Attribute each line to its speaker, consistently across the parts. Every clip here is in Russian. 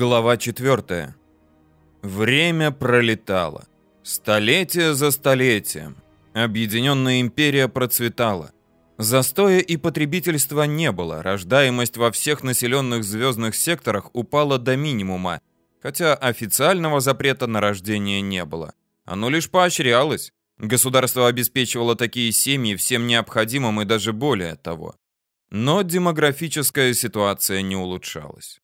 Speaker 1: Глава 4. Время пролетало. Столетие за столетием. Объединенная империя процветала. Застоя и потребительства не было, рождаемость во всех населенных звездных секторах упала до минимума, хотя официального запрета на рождение не было. Оно лишь поощрялось. Государство обеспечивало такие семьи всем необходимым и даже более того. Но демографическая ситуация не улучшалась.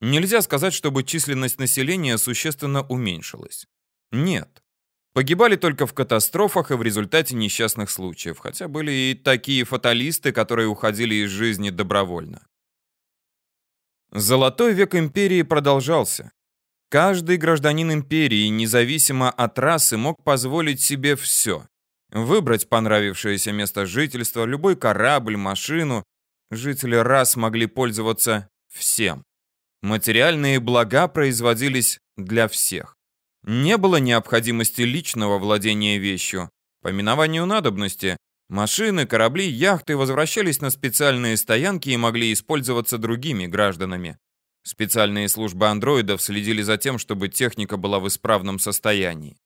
Speaker 1: Нельзя сказать, чтобы численность населения существенно уменьшилась. Нет. Погибали только в катастрофах и в результате несчастных случаев, хотя были и такие фаталисты, которые уходили из жизни добровольно. Золотой век империи продолжался. Каждый гражданин империи, независимо от расы, мог позволить себе все. Выбрать понравившееся место жительства, любой корабль, машину. Жители рас могли пользоваться всем. Материальные блага производились для всех. Не было необходимости личного владения вещью. По минованию надобности машины, корабли, яхты возвращались на специальные стоянки и могли использоваться другими гражданами. Специальные службы андроидов следили за тем, чтобы техника была в исправном состоянии.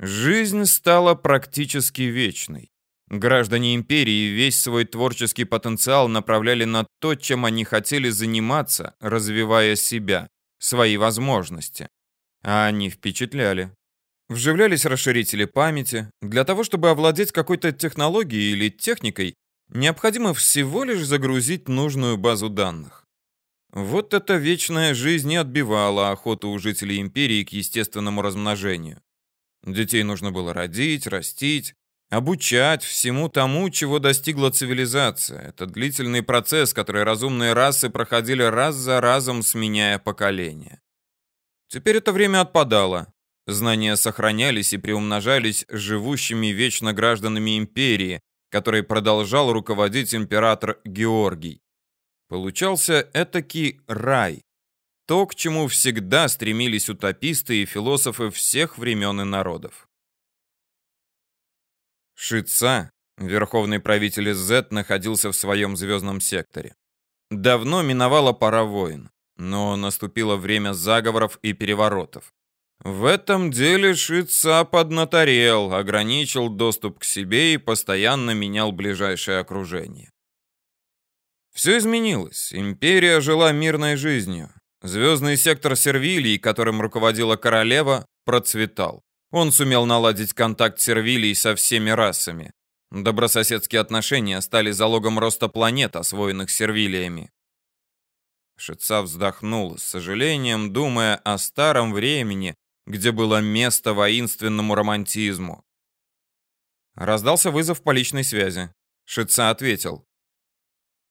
Speaker 1: Жизнь стала практически вечной. Граждане империи весь свой творческий потенциал направляли на то, чем они хотели заниматься, развивая себя, свои возможности. А они впечатляли. Вживлялись расширители памяти. Для того, чтобы овладеть какой-то технологией или техникой, необходимо всего лишь загрузить нужную базу данных. Вот эта вечная жизнь и отбивала охоту у жителей империи к естественному размножению. Детей нужно было родить, растить, Обучать всему тому, чего достигла цивилизация. Это длительный процесс, который разумные расы проходили раз за разом, сменяя поколения. Теперь это время отпадало. Знания сохранялись и приумножались живущими вечно гражданами империи, которой продолжал руководить император Георгий. Получался этакий рай. То, к чему всегда стремились утописты и философы всех времен и народов. Шица, верховный правитель Z, находился в своем звездном секторе. Давно миновала пора войн, но наступило время заговоров и переворотов. В этом деле Шица поднаторел, ограничил доступ к себе и постоянно менял ближайшее окружение. Все изменилось. Империя жила мирной жизнью. Звездный сектор Сервилии, которым руководила королева, процветал. Он сумел наладить контакт сервилий со всеми расами. Добрососедские отношения стали залогом роста планет, освоенных сервилиями. Шица вздохнул, с сожалением думая о старом времени, где было место воинственному романтизму. Раздался вызов по личной связи. Шица ответил.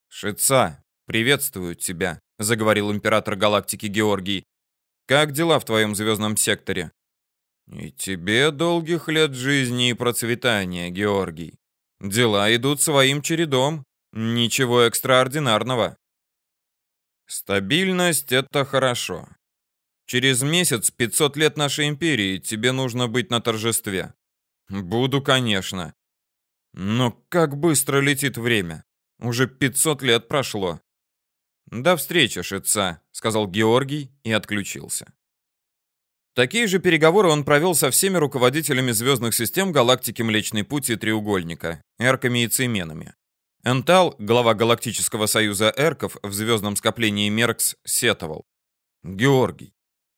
Speaker 1: «Шица, приветствую тебя», — заговорил император галактики Георгий. «Как дела в твоем звездном секторе?» И тебе долгих лет жизни и процветания, Георгий. Дела идут своим чередом. Ничего экстраординарного. Стабильность — это хорошо. Через месяц 500 лет нашей империи, тебе нужно быть на торжестве. Буду, конечно. Но как быстро летит время. Уже 500 лет прошло. До встречи, Шица, сказал Георгий и отключился. Такие же переговоры он провел со всеми руководителями звездных систем галактики Млечный Путь и Треугольника, эрками и цейменами. Энтал, глава Галактического союза эрков в звездном скоплении Меркс, сетовал. «Георгий,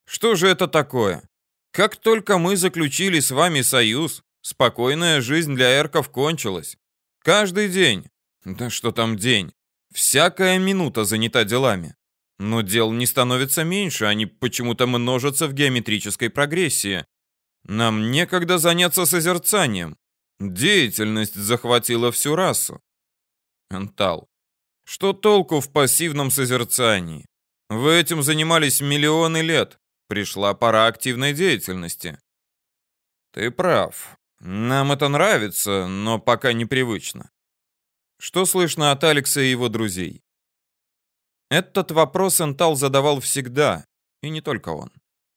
Speaker 1: что же это такое? Как только мы заключили с вами союз, спокойная жизнь для эрков кончилась. Каждый день, да что там день, всякая минута занята делами. Но дел не становится меньше, они почему-то множатся в геометрической прогрессии. Нам некогда заняться созерцанием. Деятельность захватила всю расу. Антал. Что толку в пассивном созерцании? Вы этим занимались миллионы лет. Пришла пора активной деятельности. Ты прав. Нам это нравится, но пока непривычно. Что слышно от Алекса и его друзей? Этот вопрос Энтал задавал всегда, и не только он.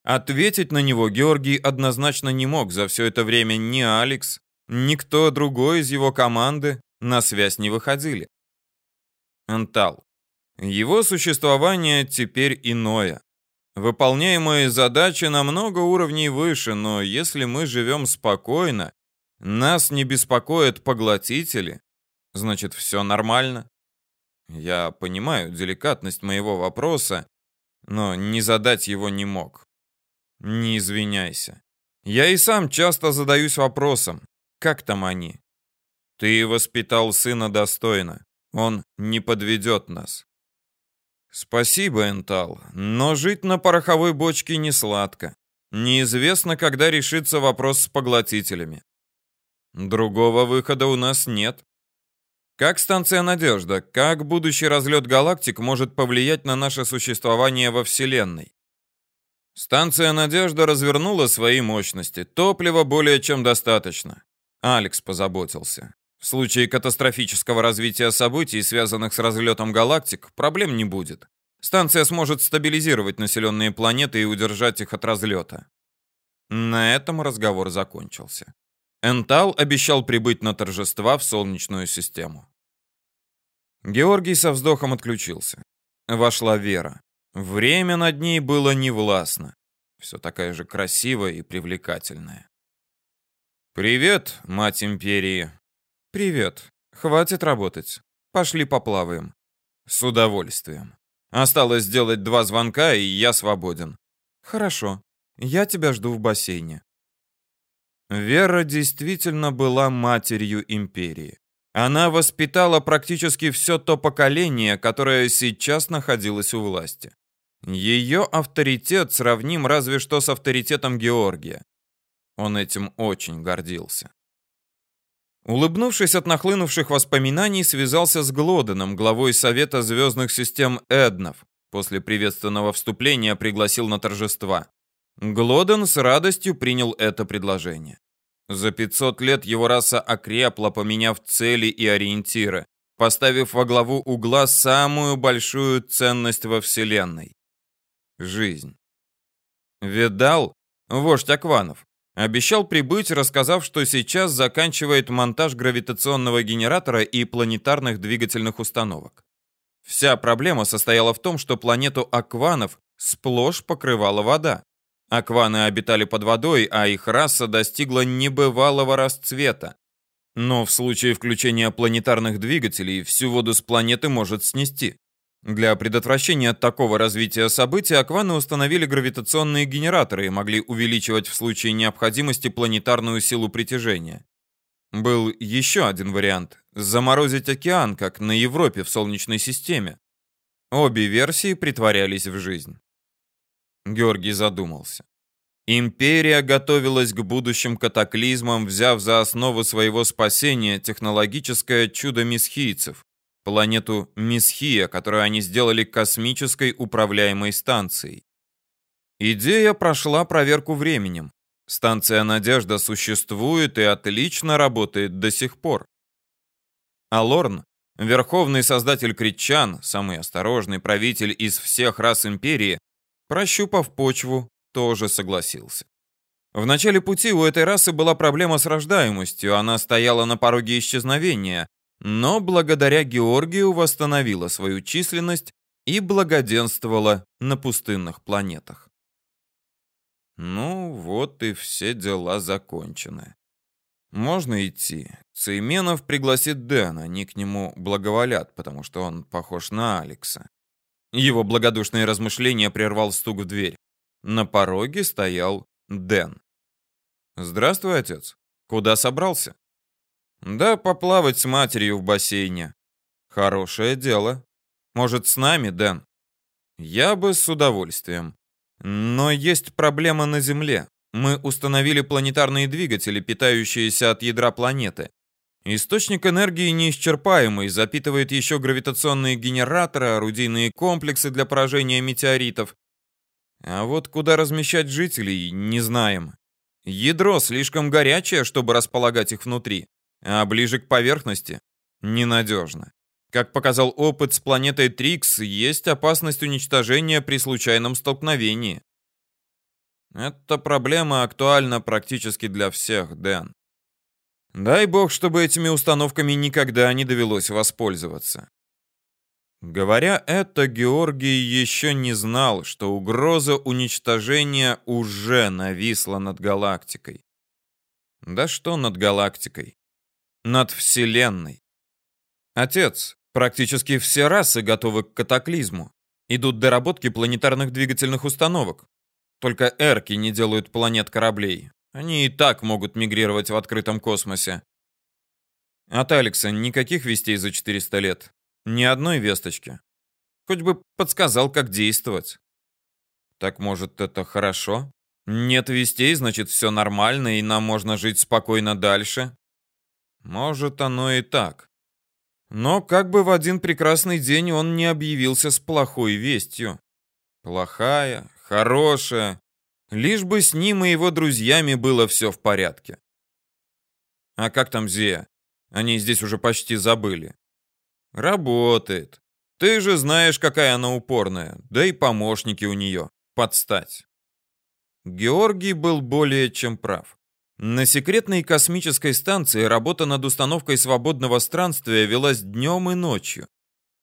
Speaker 1: Ответить на него Георгий однозначно не мог за все это время ни Алекс, ни кто другой из его команды на связь не выходили. Энтал. Его существование теперь иное. Выполняемые задачи намного уровней выше, но если мы живем спокойно, нас не беспокоят поглотители, значит, все нормально. Я понимаю деликатность моего вопроса, но не задать его не мог. Не извиняйся. Я и сам часто задаюсь вопросом, как там они? Ты воспитал сына достойно. Он не подведет нас. Спасибо, Энтал, но жить на пороховой бочке не сладко. Неизвестно, когда решится вопрос с поглотителями. Другого выхода у нас нет. Как станция «Надежда», как будущий разлет галактик может повлиять на наше существование во Вселенной? Станция «Надежда» развернула свои мощности. Топлива более чем достаточно. Алекс позаботился. В случае катастрофического развития событий, связанных с разлетом галактик, проблем не будет. Станция сможет стабилизировать населенные планеты и удержать их от разлета. На этом разговор закончился. Энтал обещал прибыть на торжества в Солнечную систему. Георгий со вздохом отключился. Вошла Вера. Время над ней было невластно. Все такая же красивая и привлекательная. «Привет, мать империи!» «Привет. Хватит работать. Пошли поплаваем». «С удовольствием. Осталось сделать два звонка, и я свободен». «Хорошо. Я тебя жду в бассейне». Вера действительно была матерью империи. Она воспитала практически все то поколение, которое сейчас находилось у власти. Ее авторитет сравним разве что с авторитетом Георгия. Он этим очень гордился. Улыбнувшись от нахлынувших воспоминаний, связался с Глоденом, главой Совета звездных систем Эднов. После приветственного вступления пригласил на торжества. Глоден с радостью принял это предложение. За 500 лет его раса окрепла, поменяв цели и ориентиры, поставив во главу угла самую большую ценность во Вселенной — жизнь. Видал, вождь Акванов, Обещал прибыть, рассказав, что сейчас заканчивает монтаж гравитационного генератора и планетарных двигательных установок. Вся проблема состояла в том, что планету Акванов сплошь покрывала вода. Акваны обитали под водой, а их раса достигла небывалого расцвета. Но в случае включения планетарных двигателей всю воду с планеты может снести. Для предотвращения такого развития событий акваны установили гравитационные генераторы и могли увеличивать в случае необходимости планетарную силу притяжения. Был еще один вариант – заморозить океан, как на Европе в Солнечной системе. Обе версии притворялись в жизнь. Георгий задумался. Империя готовилась к будущим катаклизмам, взяв за основу своего спасения технологическое чудо месхийцев планету Мисхия, которую они сделали космической управляемой станцией. Идея прошла проверку временем. Станция «Надежда» существует и отлично работает до сих пор. А Лорн, верховный создатель критчан, самый осторожный правитель из всех рас империи, прощупав почву, тоже согласился. В начале пути у этой расы была проблема с рождаемостью, она стояла на пороге исчезновения, но благодаря Георгию восстановила свою численность и благоденствовала на пустынных планетах. Ну, вот и все дела закончены. Можно идти. Цейменов пригласит Дэна, они к нему благоволят, потому что он похож на Алекса. Его благодушные размышления прервал стук в дверь. На пороге стоял Дэн. «Здравствуй, отец. Куда собрался?» Да поплавать с матерью в бассейне. Хорошее дело. Может, с нами, Дэн? Я бы с удовольствием. Но есть проблема на Земле. Мы установили планетарные двигатели, питающиеся от ядра планеты. Источник энергии неисчерпаемый, запитывает еще гравитационные генераторы, орудийные комплексы для поражения метеоритов. А вот куда размещать жителей, не знаем. Ядро слишком горячее, чтобы располагать их внутри а ближе к поверхности ненадежно. Как показал опыт с планетой Трикс, есть опасность уничтожения при случайном столкновении. Эта проблема актуальна практически для всех, Дэн. Дай бог, чтобы этими установками никогда не довелось воспользоваться. Говоря это, Георгий еще не знал, что угроза уничтожения уже нависла над галактикой. Да что над галактикой? Над Вселенной. Отец, практически все расы готовы к катаклизму. Идут доработки планетарных двигательных установок. Только эрки не делают планет кораблей. Они и так могут мигрировать в открытом космосе. От Алекса никаких вестей за 400 лет. Ни одной весточки. Хоть бы подсказал, как действовать. Так может, это хорошо? Нет вестей, значит, все нормально, и нам можно жить спокойно дальше? Может, оно и так. Но как бы в один прекрасный день он не объявился с плохой вестью. Плохая, хорошая. Лишь бы с ним и его друзьями было все в порядке. А как там Зия? Они здесь уже почти забыли. Работает. Ты же знаешь, какая она упорная. Да и помощники у нее. Подстать. Георгий был более чем прав. На секретной космической станции работа над установкой свободного странствия велась днем и ночью.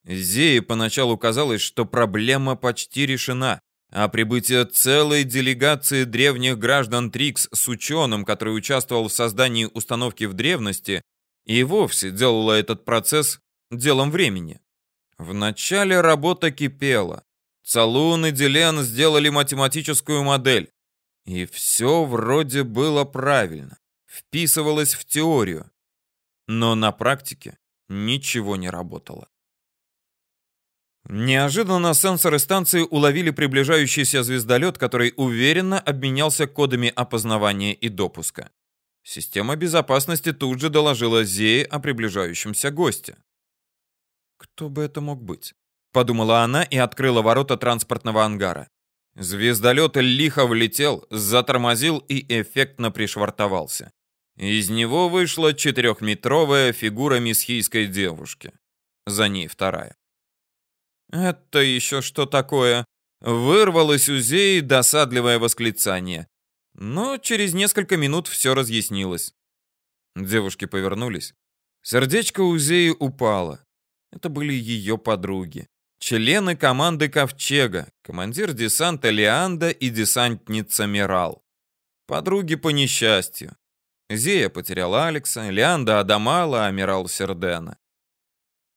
Speaker 1: Зее поначалу казалось, что проблема почти решена, а прибытие целой делегации древних граждан Трикс с ученым, который участвовал в создании установки в древности, и вовсе делало этот процесс делом времени. Вначале работа кипела. Цалун и Делен сделали математическую модель. И все вроде было правильно. Вписывалось в теорию. Но на практике ничего не работало. Неожиданно сенсоры станции уловили приближающийся звездолет, который уверенно обменялся кодами опознавания и допуска. Система безопасности тут же доложила Зее о приближающемся госте. Кто бы это мог быть? Подумала она и открыла ворота транспортного ангара. Звездолет лихо влетел, затормозил и эффектно пришвартовался. Из него вышла четырехметровая фигура месхийской девушки. За ней вторая. «Это еще что такое?» Вырвалось у Зеи досадливое восклицание. Но через несколько минут все разъяснилось. Девушки повернулись. Сердечко у Зеи упало. Это были ее подруги. Члены команды Ковчега, командир десанта Леанда и десантница Мирал. Подруги по несчастью. Зея потеряла Алекса, Леанда Адамала, а Мирал Сердена.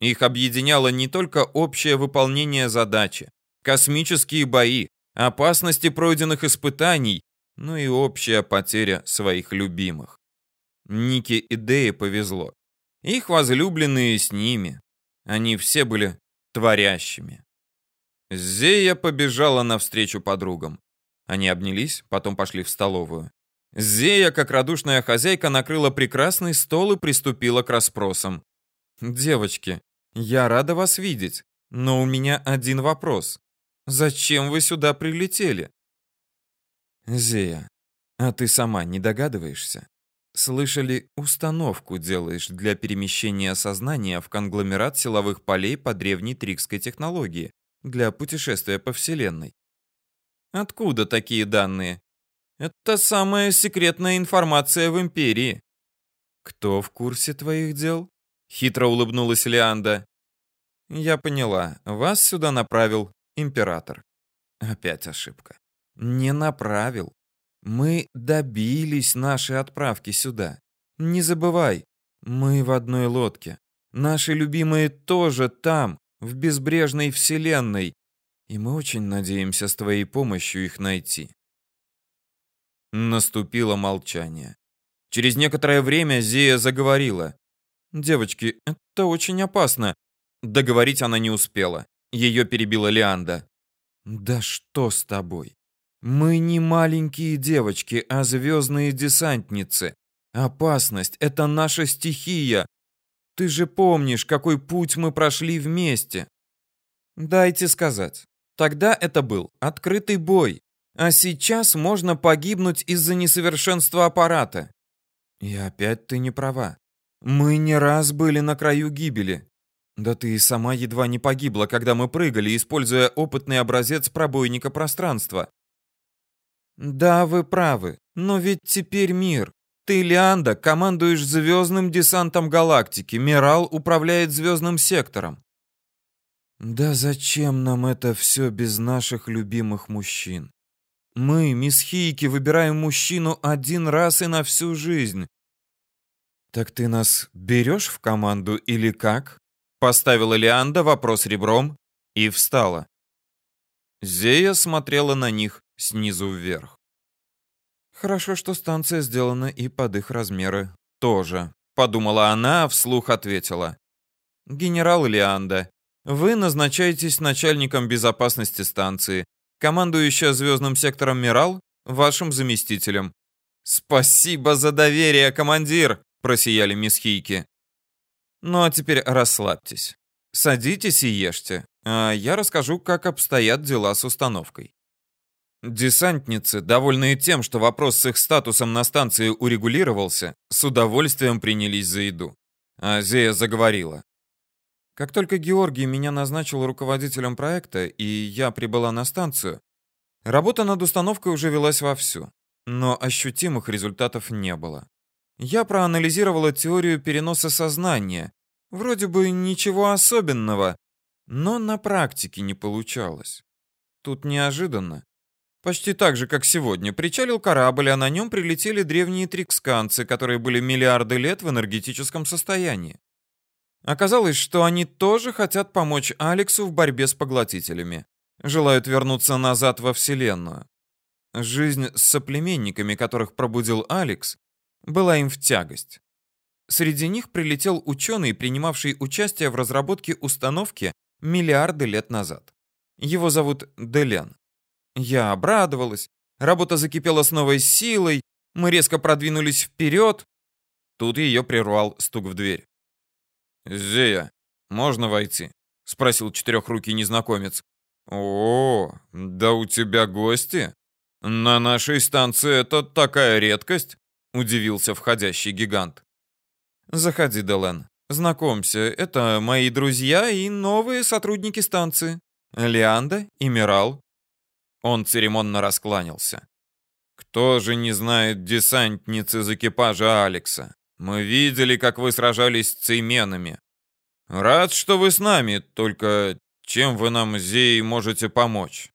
Speaker 1: Их объединяло не только общее выполнение задачи, космические бои, опасности пройденных испытаний, но и общая потеря своих любимых. Нике и Дее повезло. Их возлюбленные с ними, они все были творящими. Зея побежала навстречу подругам. Они обнялись, потом пошли в столовую. Зея, как радушная хозяйка, накрыла прекрасный стол и приступила к расспросам. «Девочки, я рада вас видеть, но у меня один вопрос. Зачем вы сюда прилетели?» «Зея, а ты сама не догадываешься?» Слышали, установку делаешь для перемещения сознания в конгломерат силовых полей по древней трикской технологии для путешествия по Вселенной. Откуда такие данные? Это самая секретная информация в Империи. Кто в курсе твоих дел? Хитро улыбнулась Лианда. Я поняла. Вас сюда направил император. Опять ошибка. Не направил. Мы добились нашей отправки сюда. Не забывай, мы в одной лодке. Наши любимые тоже там, в безбрежной вселенной. И мы очень надеемся с твоей помощью их найти. Наступило молчание. Через некоторое время Зия заговорила. «Девочки, это очень опасно». Договорить она не успела. Ее перебила Лианда. «Да что с тобой? Мы не маленькие девочки, а звездные десантницы. Опасность — это наша стихия. Ты же помнишь, какой путь мы прошли вместе. Дайте сказать. Тогда это был открытый бой. А сейчас можно погибнуть из-за несовершенства аппарата. И опять ты не права. Мы не раз были на краю гибели. Да ты и сама едва не погибла, когда мы прыгали, используя опытный образец пробойника пространства. Да, вы правы. Но ведь теперь мир. Ты, Лианда, командуешь звездным десантом галактики. Мирал управляет звездным сектором. Да зачем нам это все без наших любимых мужчин? Мы, мисс Хейки, выбираем мужчину один раз и на всю жизнь. Так ты нас берешь в команду или как? Поставила Лианда вопрос ребром и встала. Зея смотрела на них снизу вверх. Хорошо, что станция сделана и под их размеры тоже, подумала она, а вслух ответила. Генерал Лианда, вы назначаетесь начальником безопасности станции, командующая звездным сектором Мирал, вашим заместителем. Спасибо за доверие, командир, просияли мисс Хейки. Ну а теперь расслабьтесь. Садитесь и ешьте, а я расскажу, как обстоят дела с установкой. Десантницы, довольные тем, что вопрос с их статусом на станции урегулировался, с удовольствием принялись за еду. Азея заговорила. Как только Георгий меня назначил руководителем проекта, и я прибыла на станцию, работа над установкой уже велась вовсю, но ощутимых результатов не было. Я проанализировала теорию переноса сознания. Вроде бы ничего особенного, но на практике не получалось. Тут неожиданно. Почти так же, как сегодня, причалил корабль, а на нем прилетели древние триксканцы, которые были миллиарды лет в энергетическом состоянии. Оказалось, что они тоже хотят помочь Алексу в борьбе с поглотителями. Желают вернуться назад во Вселенную. Жизнь с соплеменниками, которых пробудил Алекс, была им в тягость. Среди них прилетел ученый, принимавший участие в разработке установки миллиарды лет назад. Его зовут Делен. Я обрадовалась. Работа закипела с новой силой. Мы резко продвинулись вперед. Тут ее прервал стук в дверь. «Зея, можно войти?» — спросил четырехрукий незнакомец. «О, да у тебя гости? На нашей станции это такая редкость?» — удивился входящий гигант. «Заходи, Делен. Знакомься, это мои друзья и новые сотрудники станции. Лианда и Мирал». Он церемонно раскланялся. «Кто же не знает десантницы из экипажа Алекса? Мы видели, как вы сражались с цейменами. Рад, что вы с нами, только чем вы нам, Зей, можете помочь?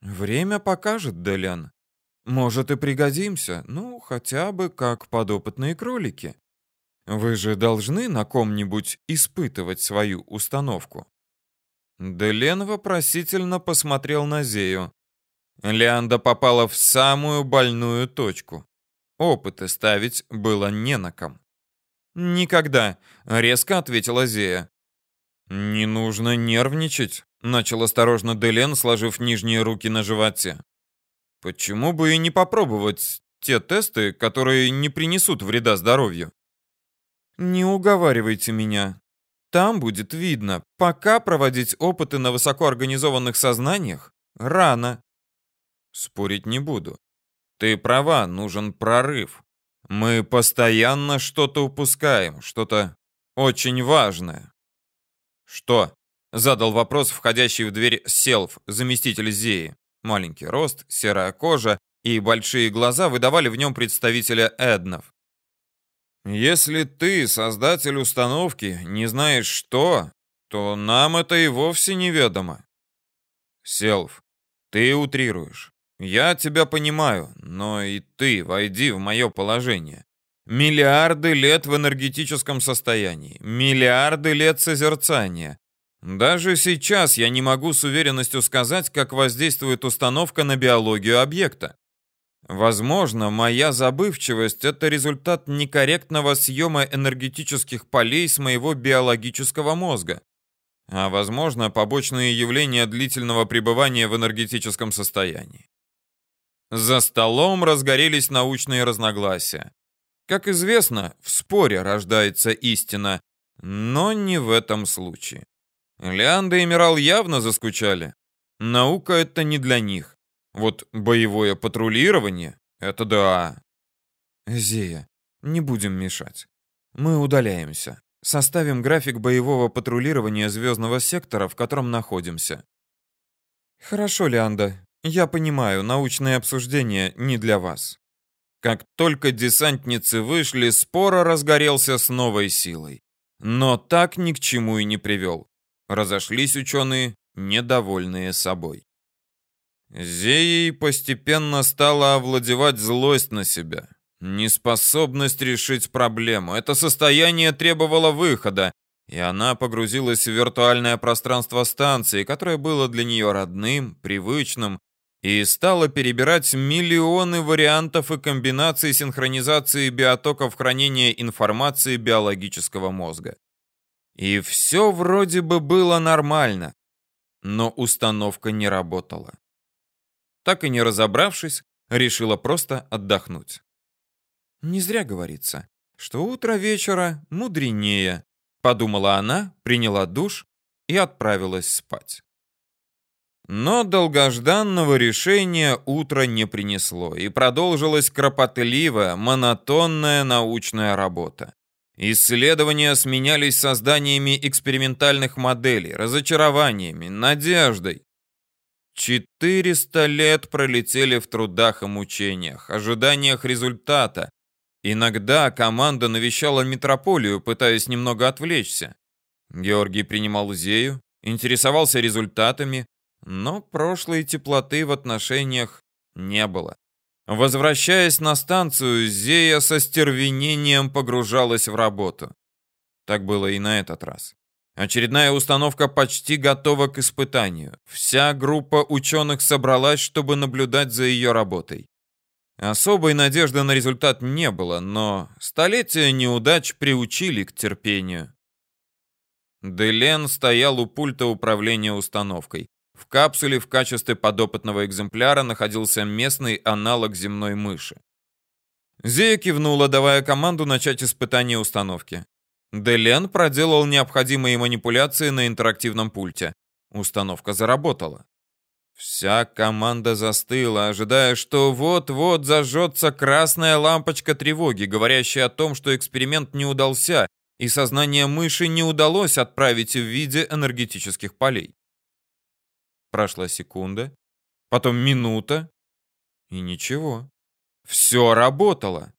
Speaker 1: Время покажет, Делян. Может и пригодимся, ну, хотя бы как подопытные кролики. Вы же должны на ком-нибудь испытывать свою установку. Делен вопросительно посмотрел на Зею. Леанда попала в самую больную точку. Опыты ставить было не на ком. «Никогда», — резко ответила Зея. «Не нужно нервничать», — начал осторожно Делен, сложив нижние руки на животе. «Почему бы и не попробовать те тесты, которые не принесут вреда здоровью?» «Не уговаривайте меня. Там будет видно. Пока проводить опыты на высокоорганизованных сознаниях рано». «Спорить не буду. Ты права, нужен прорыв. Мы постоянно что-то упускаем, что-то очень важное. Что? Задал вопрос входящий в дверь Селф, заместитель Зеи. Маленький рост, серая кожа и большие глаза выдавали в нем представителя Эднов. Если ты, создатель установки, не знаешь что, то нам это и вовсе неведомо. Селф, ты утрируешь. Я тебя понимаю, но и ты войди в мое положение. Миллиарды лет в энергетическом состоянии, миллиарды лет созерцания. Даже сейчас я не могу с уверенностью сказать, как воздействует установка на биологию объекта. Возможно, моя забывчивость – это результат некорректного съема энергетических полей с моего биологического мозга. А возможно, побочные явления длительного пребывания в энергетическом состоянии. За столом разгорелись научные разногласия. Как известно, в споре рождается истина, но не в этом случае. Леанда и Мирал явно заскучали. Наука — это не для них. Вот боевое патрулирование — это да. Зея, не будем мешать. Мы удаляемся. Составим график боевого патрулирования звездного сектора, в котором находимся. Хорошо, Леанда, я понимаю, научное обсуждение не для вас. Как только десантницы вышли, спор разгорелся с новой силой. Но так ни к чему и не привел. Разошлись ученые, недовольные собой. Зеей постепенно стала овладевать злость на себя, неспособность решить проблему. Это состояние требовало выхода, и она погрузилась в виртуальное пространство станции, которое было для нее родным, привычным, и стала перебирать миллионы вариантов и комбинаций синхронизации биотоков хранения информации биологического мозга. И все вроде бы было нормально, но установка не работала. Так и не разобравшись, решила просто отдохнуть. Не зря говорится, что утро вечера мудренее, подумала она, приняла душ и отправилась спать. Но долгожданного решения утро не принесло, и продолжилась кропотливая, монотонная научная работа. Исследования сменялись созданиями экспериментальных моделей, разочарованиями, надеждой. 400 лет пролетели в трудах и мучениях, ожиданиях результата. Иногда команда навещала метрополию, пытаясь немного отвлечься. Георгий принимал Зею, интересовался результатами, но прошлой теплоты в отношениях не было. Возвращаясь на станцию, Зея со стервенением погружалась в работу. Так было и на этот раз. Очередная установка почти готова к испытанию. Вся группа ученых собралась, чтобы наблюдать за ее работой. Особой надежды на результат не было, но столетия неудач приучили к терпению. Делен стоял у пульта управления установкой. В капсуле в качестве подопытного экземпляра находился местный аналог земной мыши. Зея кивнула, давая команду начать испытание установки. Делен проделал необходимые манипуляции на интерактивном пульте. Установка заработала. Вся команда застыла, ожидая, что вот-вот зажжется красная лампочка тревоги, говорящая о том, что эксперимент не удался, и сознание мыши не удалось отправить в виде энергетических полей. Прошла секунда, потом минута, и ничего. Все работало.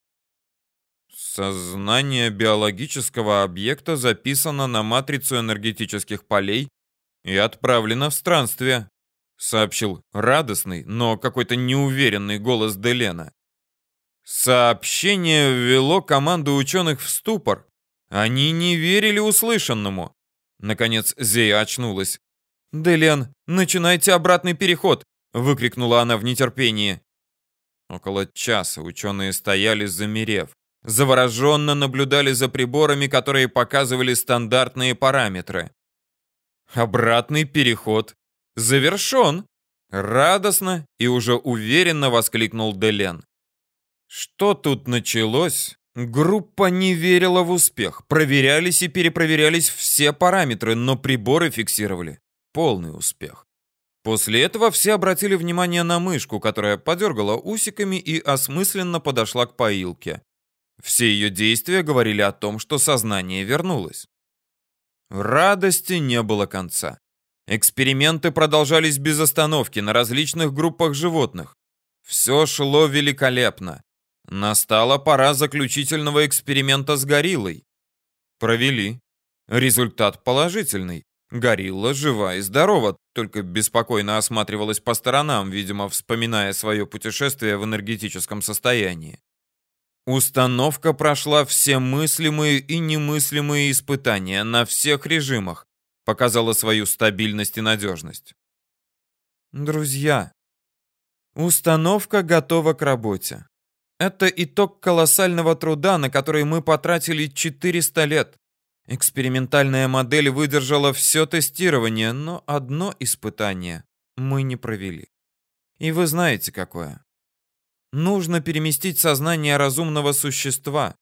Speaker 1: Сознание биологического объекта записано на матрицу энергетических полей и отправлено в странствие, сообщил радостный, но какой-то неуверенный голос Делена. Сообщение ввело команду ученых в ступор. Они не верили услышанному. Наконец Зея очнулась. «Делен, начинайте обратный переход!» — выкрикнула она в нетерпении. Около часа ученые стояли, замерев. Завороженно наблюдали за приборами, которые показывали стандартные параметры. Обратный переход завершен! Радостно и уже уверенно воскликнул Делен. Что тут началось? Группа не верила в успех. Проверялись и перепроверялись все параметры, но приборы фиксировали полный успех. После этого все обратили внимание на мышку, которая подергала усиками и осмысленно подошла к поилке. Все ее действия говорили о том, что сознание вернулось. Радости не было конца. Эксперименты продолжались без остановки на различных группах животных. Все шло великолепно. Настала пора заключительного эксперимента с гориллой. Провели. Результат положительный. Горилла жива и здорова, только беспокойно осматривалась по сторонам, видимо, вспоминая свое путешествие в энергетическом состоянии. Установка прошла все мыслимые и немыслимые испытания на всех режимах, показала свою стабильность и надежность. Друзья, установка готова к работе. Это итог колоссального труда, на который мы потратили 400 лет. Экспериментальная модель выдержала все тестирование, но одно испытание мы не провели. И вы знаете какое. Нужно переместить сознание разумного существа,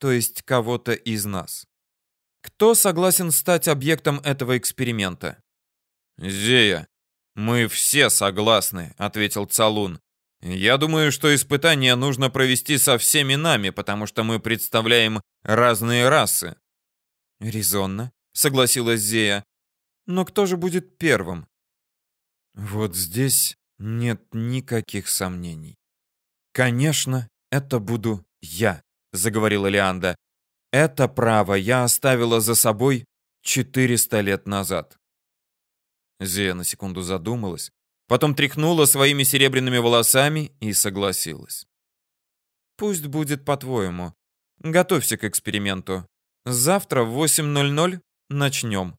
Speaker 1: то есть кого-то из нас. Кто согласен стать объектом этого эксперимента? Зея, мы все согласны, ответил Цалун. Я думаю, что испытание нужно провести со всеми нами, потому что мы представляем разные расы. Резонно, согласилась Зея. Но кто же будет первым? Вот здесь нет никаких сомнений. Конечно, это буду я, заговорила Лианда. Это право я оставила за собой 400 лет назад. Зея на секунду задумалась, потом тряхнула своими серебряными волосами и согласилась. Пусть будет по-твоему. Готовься к эксперименту. Завтра в 8.00 начнем.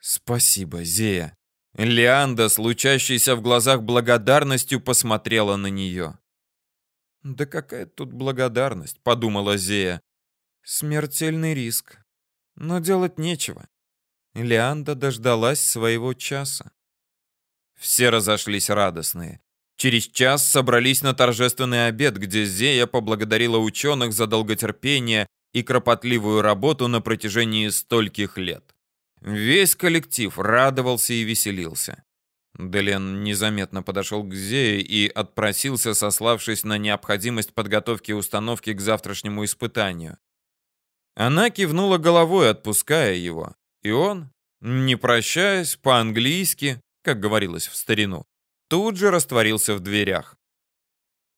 Speaker 1: Спасибо, Зея. Лианда, случащаяся в глазах благодарностью, посмотрела на нее. «Да какая тут благодарность», — подумала Зея. «Смертельный риск. Но делать нечего. Лианда дождалась своего часа». Все разошлись радостные. Через час собрались на торжественный обед, где Зея поблагодарила ученых за долготерпение и кропотливую работу на протяжении стольких лет. Весь коллектив радовался и веселился. Делен незаметно подошел к Зее и отпросился, сославшись на необходимость подготовки установки к завтрашнему испытанию. Она кивнула головой, отпуская его, и он, не прощаясь, по-английски, как говорилось в старину, тут же растворился в дверях.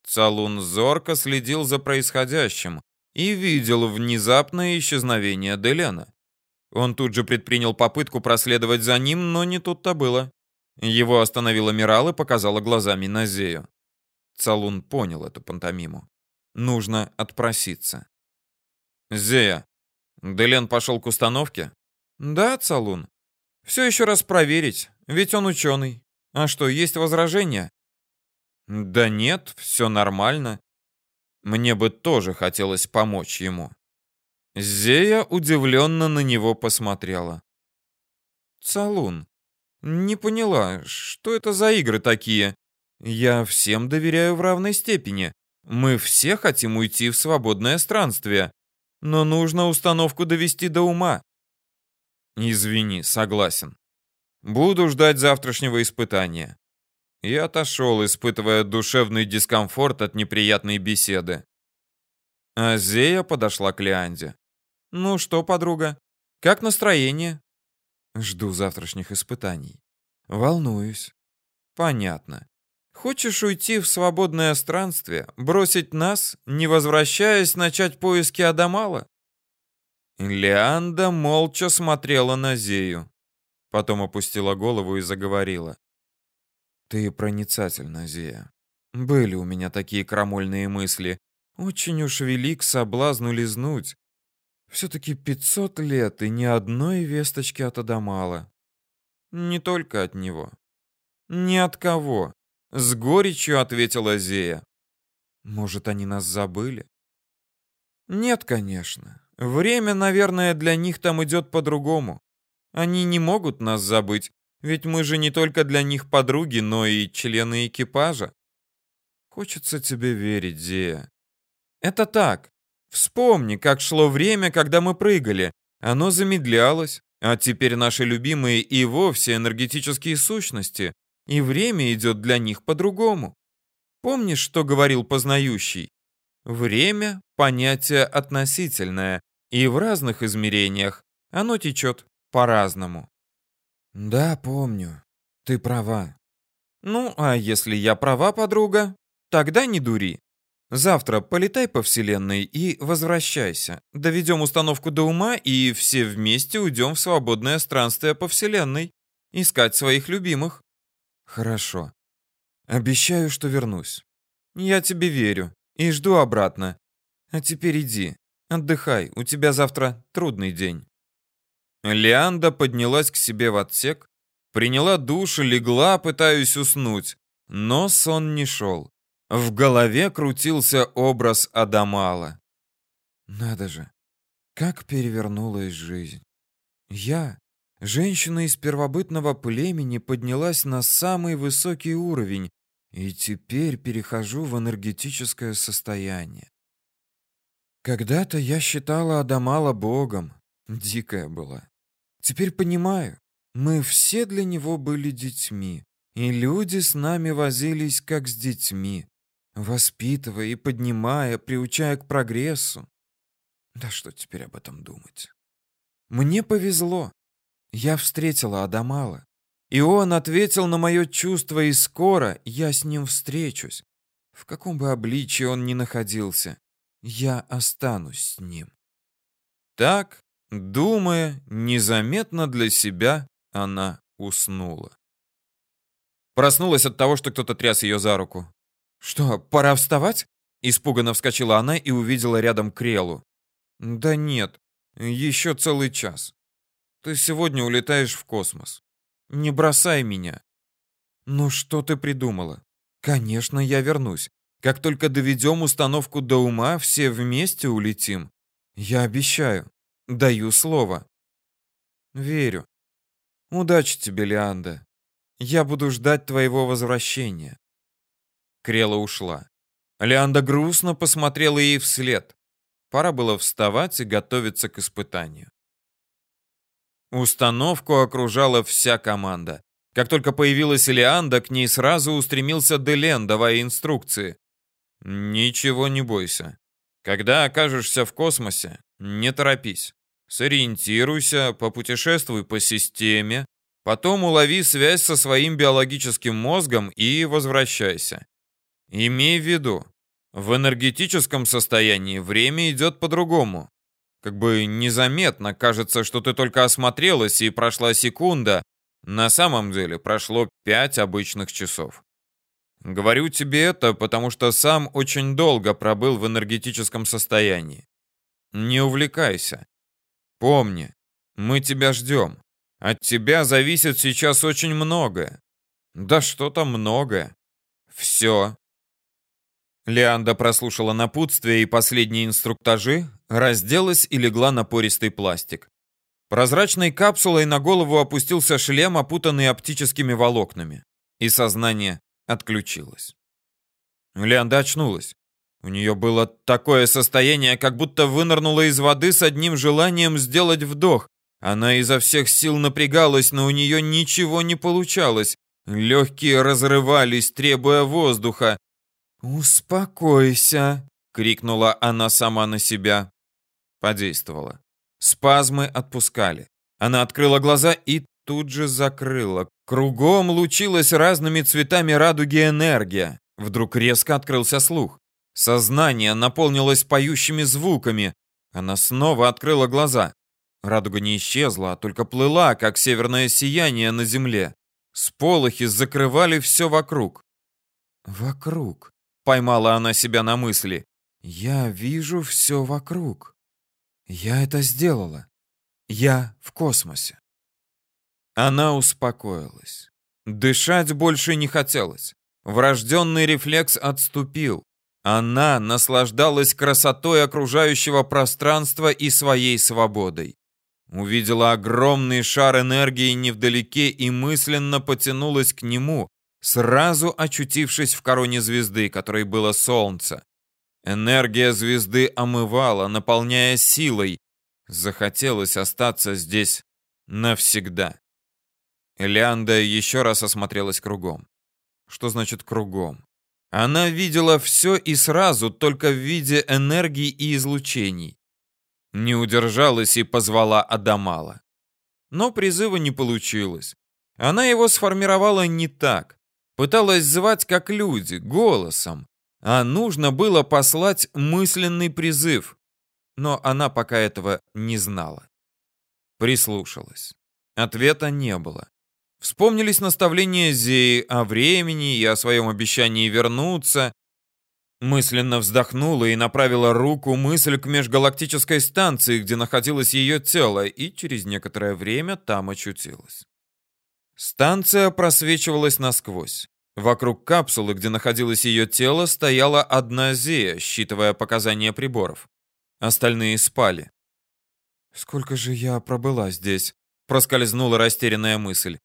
Speaker 1: Цалун зорко следил за происходящим и видел внезапное исчезновение Делена. Он тут же предпринял попытку проследовать за ним, но не тут-то было. Его остановила Мирал и показала глазами на Зею. Цалун понял эту пантомиму. Нужно отпроситься. «Зея, Делен пошел к установке?» «Да, Цалун. Все еще раз проверить, ведь он ученый. А что, есть возражения?» «Да нет, все нормально. Мне бы тоже хотелось помочь ему». Зея удивленно на него посмотрела. «Цалун, не поняла, что это за игры такие? Я всем доверяю в равной степени. Мы все хотим уйти в свободное странствие, но нужно установку довести до ума». «Извини, согласен. Буду ждать завтрашнего испытания». И отошел, испытывая душевный дискомфорт от неприятной беседы. А Зея подошла к Лианде. «Ну что, подруга, как настроение?» «Жду завтрашних испытаний. Волнуюсь». «Понятно. Хочешь уйти в свободное странствие, бросить нас, не возвращаясь, начать поиски Адамала?» Леанда молча смотрела на Зею. Потом опустила голову и заговорила. «Ты проницательна, Зея. Были у меня такие крамольные мысли. Очень уж велик соблазн улизнуть, все-таки 500 лет и ни одной весточки от Адамала. Не только от него. Ни от кого. С горечью ответила Зея. Может, они нас забыли? Нет, конечно. Время, наверное, для них там идет по-другому. Они не могут нас забыть, ведь мы же не только для них подруги, но и члены экипажа. Хочется тебе верить, Зея. Это так. Вспомни, как шло время, когда мы прыгали. Оно замедлялось, а теперь наши любимые и вовсе энергетические сущности, и время идет для них по-другому. Помнишь, что говорил познающий? Время — понятие относительное, и в разных измерениях оно течет по-разному. Да, помню. Ты права. Ну, а если я права, подруга, тогда не дури. Завтра полетай по Вселенной и возвращайся. Доведем установку до ума и все вместе уйдем в свободное странствие по Вселенной. Искать своих любимых. Хорошо. Обещаю, что вернусь. Я тебе верю и жду обратно. А теперь иди, отдыхай, у тебя завтра трудный день. Лианда поднялась к себе в отсек, приняла душ и легла, пытаясь уснуть, но сон не шел. В голове крутился образ Адамала. Надо же, как перевернулась жизнь. Я, женщина из первобытного племени, поднялась на самый высокий уровень и теперь перехожу в энергетическое состояние. Когда-то я считала Адамала богом, дикая была. Теперь понимаю, мы все для него были детьми, и люди с нами возились как с детьми воспитывая и поднимая, приучая к прогрессу. Да что теперь об этом думать? Мне повезло. Я встретила Адамала, и он ответил на мое чувство, и скоро я с ним встречусь. В каком бы обличии он ни находился, я останусь с ним. Так, думая, незаметно для себя, она уснула. Проснулась от того, что кто-то тряс ее за руку. «Что, пора вставать?» Испуганно вскочила она и увидела рядом Крелу. «Да нет, еще целый час. Ты сегодня улетаешь в космос. Не бросай меня». «Ну что ты придумала?» «Конечно, я вернусь. Как только доведем установку до ума, все вместе улетим. Я обещаю. Даю слово». «Верю. Удачи тебе, Лианда. Я буду ждать твоего возвращения». Крела ушла. Лианда грустно посмотрела ей вслед. Пора было вставать и готовиться к испытанию. Установку окружала вся команда. Как только появилась Лианда, к ней сразу устремился Делен, давая инструкции. «Ничего не бойся. Когда окажешься в космосе, не торопись. Сориентируйся, попутешествуй по системе, потом улови связь со своим биологическим мозгом и возвращайся. Имей в виду, в энергетическом состоянии время идет по-другому. Как бы незаметно кажется, что ты только осмотрелась и прошла секунда, на самом деле прошло пять обычных часов. Говорю тебе это, потому что сам очень долго пробыл в энергетическом состоянии. Не увлекайся. Помни, мы тебя ждем. От тебя зависит сейчас очень многое. Да что там многое. Все. Леанда прослушала напутствие и последние инструктажи, разделась и легла на пористый пластик. Прозрачной капсулой на голову опустился шлем, опутанный оптическими волокнами, и сознание отключилось. Леанда очнулась. У нее было такое состояние, как будто вынырнула из воды с одним желанием сделать вдох. Она изо всех сил напрягалась, но у нее ничего не получалось. Легкие разрывались, требуя воздуха. «Успокойся!» — крикнула она сама на себя. Подействовала. Спазмы отпускали. Она открыла глаза и тут же закрыла. Кругом лучилась разными цветами радуги энергия. Вдруг резко открылся слух. Сознание наполнилось поющими звуками. Она снова открыла глаза. Радуга не исчезла, а только плыла, как северное сияние на земле. Сполохи закрывали все вокруг. «Вокруг», Поймала она себя на мысли. Я вижу все вокруг. Я это сделала. Я в космосе. Она успокоилась. Дышать больше не хотелось. Врожденный рефлекс отступил. Она наслаждалась красотой окружающего пространства и своей свободой. Увидела огромный шар энергии невдалеке и мысленно потянулась к нему, сразу очутившись в короне звезды, которой было солнце. Энергия звезды омывала, наполняя силой. Захотелось остаться здесь навсегда. Элеанда еще раз осмотрелась кругом. Что значит кругом? Она видела все и сразу, только в виде энергии и излучений. Не удержалась и позвала Адамала. Но призыва не получилось. Она его сформировала не так. Пыталась звать как люди, голосом. А нужно было послать мысленный призыв. Но она пока этого не знала. Прислушалась. Ответа не было. Вспомнились наставления Зеи о времени и о своем обещании вернуться. Мысленно вздохнула и направила руку мысль к межгалактической станции, где находилось ее тело, и через некоторое время там очутилась. Станция просвечивалась насквозь. Вокруг капсулы, где находилось ее тело, стояла одна Зея, считывая показания приборов. Остальные спали. «Сколько же я пробыла здесь?» — проскользнула растерянная мысль.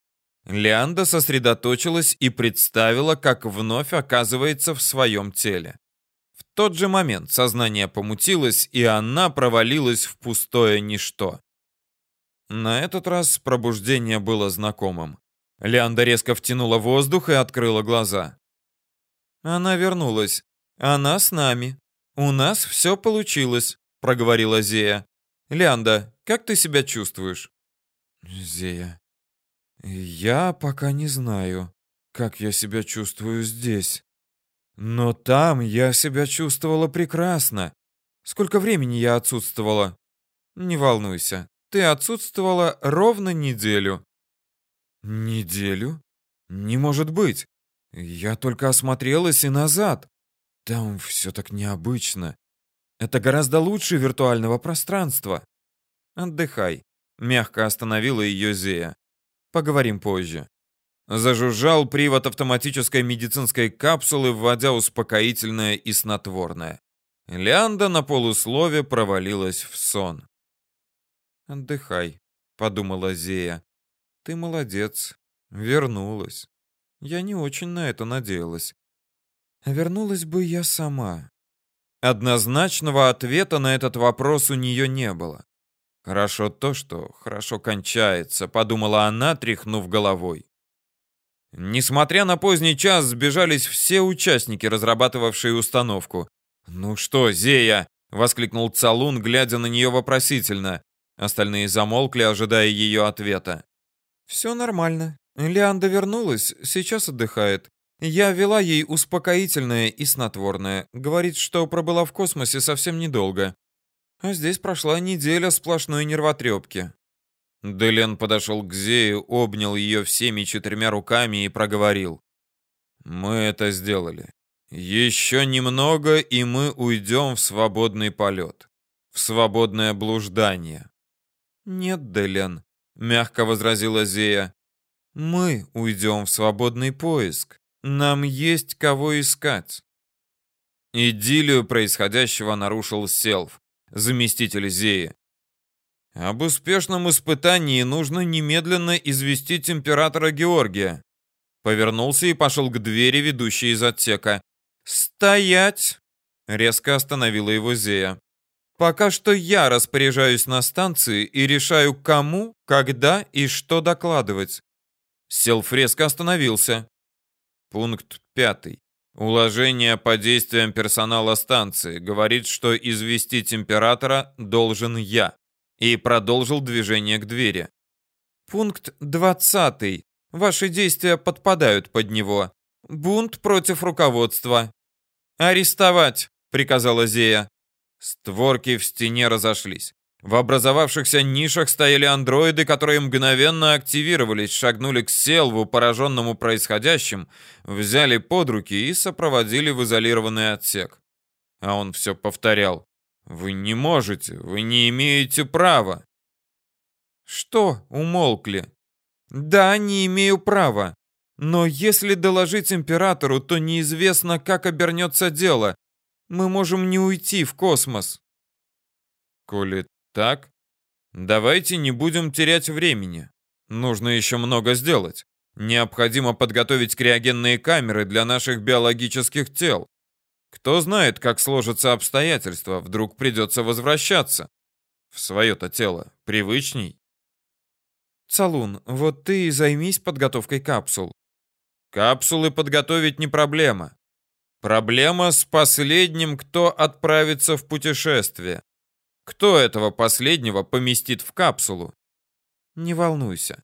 Speaker 1: Леанда сосредоточилась и представила, как вновь оказывается в своем теле. В тот же момент сознание помутилось, и она провалилась в пустое ничто. На этот раз пробуждение было знакомым. Леанда резко втянула воздух и открыла глаза. Она вернулась. Она с нами. У нас все получилось, проговорила Зея. Леанда, как ты себя чувствуешь? Зея. Я пока не знаю, как я себя чувствую здесь. Но там я себя чувствовала прекрасно. Сколько времени я отсутствовала? Не волнуйся, ты отсутствовала ровно неделю. Неделю? Не может быть. Я только осмотрелась и назад. Там все так необычно. Это гораздо лучше виртуального пространства. Отдыхай. Мягко остановила ее Зея. Поговорим позже. Зажужжал привод автоматической медицинской капсулы, вводя успокоительное и снотворное. Лианда на полуслове провалилась в сон. «Отдыхай», — подумала Зея. «Ты молодец. Вернулась. Я не очень на это надеялась. Вернулась бы я сама». Однозначного ответа на этот вопрос у нее не было. «Хорошо то, что хорошо кончается», — подумала она, тряхнув головой. Несмотря на поздний час, сбежались все участники, разрабатывавшие установку. «Ну что, Зея?» — воскликнул Цалун, глядя на нее вопросительно. Остальные замолкли, ожидая ее ответа. «Все нормально. Лианда вернулась, сейчас отдыхает. Я вела ей успокоительное и снотворное. Говорит, что пробыла в космосе совсем недолго. А здесь прошла неделя сплошной нервотрепки. Делен подошел к Зею, обнял ее всеми четырьмя руками и проговорил. «Мы это сделали. Еще немного, и мы уйдем в свободный полет. В свободное блуждание». «Нет, Делен», — мягко возразила Зея. «Мы уйдем в свободный поиск. Нам есть кого искать». Идиллию происходящего нарушил Селф, заместитель Зеи. Об успешном испытании нужно немедленно известить императора Георгия. Повернулся и пошел к двери, ведущей из отсека. «Стоять!» — резко остановила его Зея. «Пока что я распоряжаюсь на станции и решаю, кому, когда и что докладывать». Селфреско остановился. Пункт пятый. Уложение по действиям персонала станции говорит, что известить императора должен я и продолжил движение к двери. Пункт 20. Ваши действия подпадают под него. Бунт против руководства. Арестовать, приказала Зея. Створки в стене разошлись. В образовавшихся нишах стояли андроиды, которые мгновенно активировались, шагнули к Селву, пораженному происходящим, взяли под руки и сопроводили в изолированный отсек. А он все повторял. Вы не можете, вы не имеете права. Что, умолкли? Да, не имею права. Но если доложить императору, то неизвестно, как обернется дело. Мы можем не уйти в космос. Коли так, давайте не будем терять времени. Нужно еще много сделать. Необходимо подготовить криогенные камеры для наших биологических тел. Кто знает, как сложатся обстоятельства, вдруг придется возвращаться. В свое-то тело привычней. Цалун, вот ты и займись подготовкой капсул. Капсулы подготовить не проблема. Проблема с последним, кто отправится в путешествие. Кто этого последнего поместит в капсулу? Не волнуйся.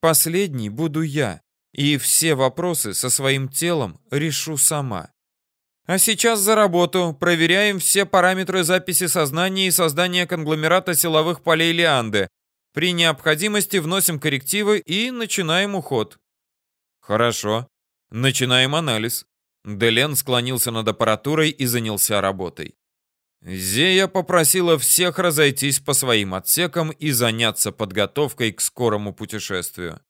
Speaker 1: Последний буду я, и все вопросы со своим телом решу сама. А сейчас за работу. Проверяем все параметры записи сознания и создания конгломерата силовых полей Лианды. При необходимости вносим коррективы и начинаем уход. Хорошо. Начинаем анализ. Делен склонился над аппаратурой и занялся работой. Зея попросила всех разойтись по своим отсекам и заняться подготовкой к скорому путешествию.